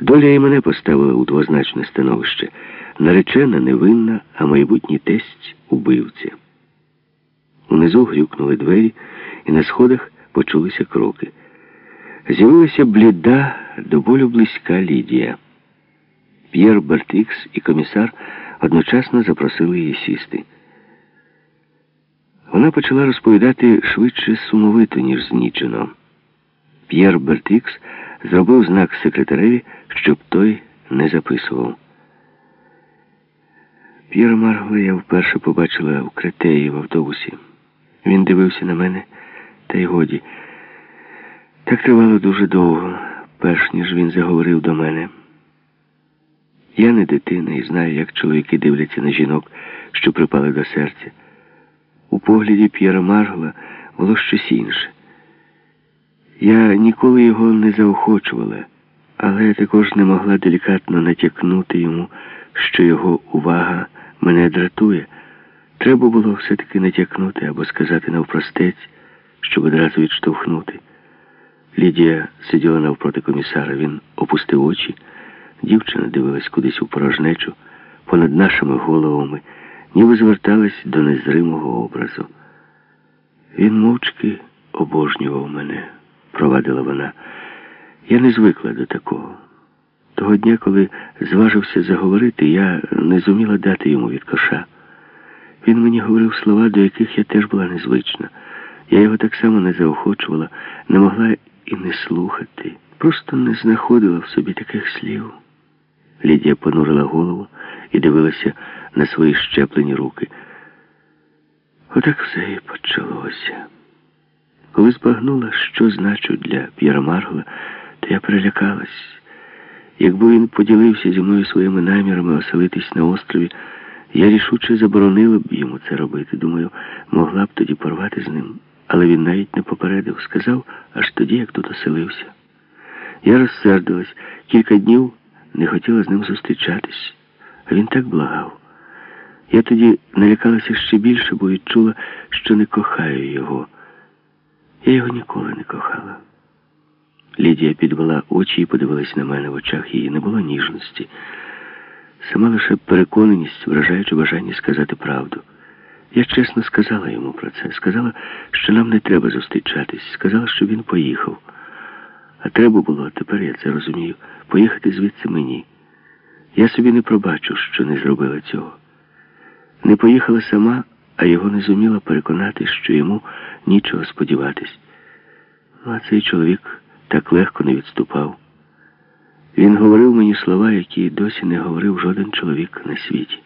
Доля і мене поставила у двозначне становище. Наречена невинна, а майбутній тесть убивця. Унизу грюкнули двері, і на сходах почулися кроки. З'явилася бліда, до болю близька Лідія. П'єр Бертікс і комісар одночасно запросили її сісти. Вона почала розповідати швидше сумовито, ніж знічено. П'єр Бертікс зробив знак секретареві, щоб той не записував. П'єра Маргла я вперше побачила в Кретеї в автобусі. Він дивився на мене, та й годі. Так тривало дуже довго, перш ніж він заговорив до мене. Я не дитина і знаю, як чоловіки дивляться на жінок, що припали до серця. У погляді П'єра Маргла було щось інше. Я ніколи його не заохочувала, але я також не могла делікатно натякнути йому, що його увага мене дратує. Треба було все-таки натякнути або сказати навпростець, щоб одразу відштовхнути. Лідія сиділа навпроти комісара, він опустив очі. Дівчина дивилась кудись у порожнечу, понад нашими головами, ніби зверталась до незримого образу. Він мовчки обожнював мене, провадила вона. Я не звикла до такого. Того дня, коли зважився заговорити, я не зуміла дати йому від коша. Він мені говорив слова, до яких я теж була незвична. Я його так само не заохочувала, не могла і не слухати. Просто не знаходила в собі таких слів. Лідія понурила голову і дивилася на свої щеплені руки. Отак все і почалося. Коли збагнула, що значу для П'єра Маргла, то я перелякалась. Якби він поділився зі мною своїми намірами оселитись на острові, я рішуче заборонила б йому це робити. Думаю, могла б тоді порвати з ним. Але він навіть не попередив, сказав, аж тоді, як тут оселився. Я розсердилась. Кілька днів не хотіла з ним зустрічатись, а він так благав. Я тоді налякалася ще більше, бо відчула, що не кохаю його. Я його ніколи не кохала. Лідія підвела очі і подивилась на мене в очах її. Не було ніжності. Сама лише переконаність, вражаючи бажання сказати правду. Я чесно сказала йому про це. Сказала, що нам не треба зустрічатись. Сказала, що він поїхав. А треба було, тепер я це розумію, поїхати звідси мені. Я собі не пробачу, що не зробила цього. Не поїхала сама, а його не зуміла переконати, що йому нічого сподіватись. Ну, а цей чоловік так легко не відступав. Він говорив мені слова, які досі не говорив жоден чоловік на світі.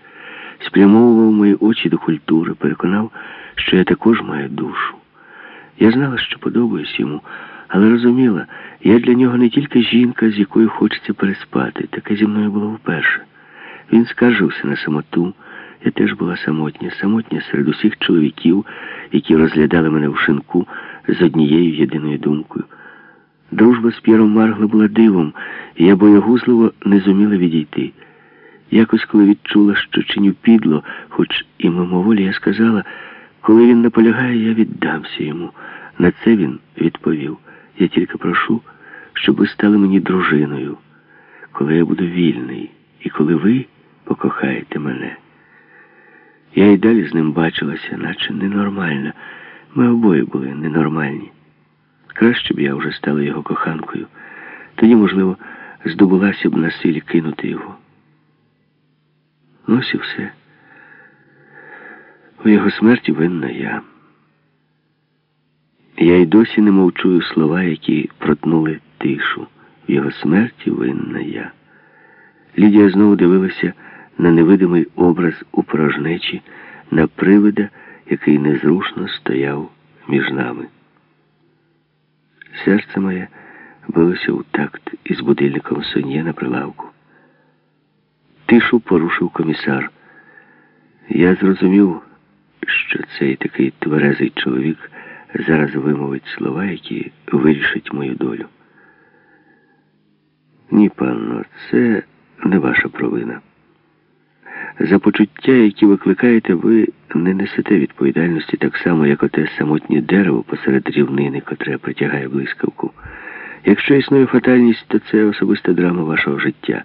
Спрямовував мої очі до культури, переконав, що я також маю душу. Я знала, що подобаюсь йому, але розуміла, я для нього не тільки жінка, з якою хочеться переспати. Таке зі мною було вперше. Він скаржився на самоту. Я теж була самотня, самотня серед усіх чоловіків, які розглядали мене в шинку з однією єдиною думкою. Дружба з П'єром Маргла була дивом, і я боягузливо не зуміла відійти. Якось, коли відчула, що чиню підло, хоч і мимоволі я сказала, коли він наполягає, я віддамся йому. На це він відповів. Я тільки прошу, щоб ви стали мені дружиною, коли я буду вільний, і коли ви покохаєте мене. Я й далі з ним бачилася, наче ненормальна. Ми обоє були ненормальні. Краще б я вже стала його коханкою. Тоді, можливо, здобулася б на силі кинути його. Ось і все. У його смерті винна я. Я й досі не мовчую слова, які протнули тишу. В його смерті винна я. Лідія знову дивилася на невидимий образ у порожнечі, на привида, який незрушно стояв між нами. Серце моє билося у такт із будильником Сон'є на прилавку. Тишу порушив комісар. Я зрозумів, що цей такий тверезий чоловік зараз вимовить слова, які вирішать мою долю. Ні, панно, це не ваша провина. За почуття, які викликаєте, ви не несете відповідальності так само, як оте самотнє дерево посеред рівнини, котре притягає блискавку. Якщо існує фатальність, то це особиста драма вашого життя.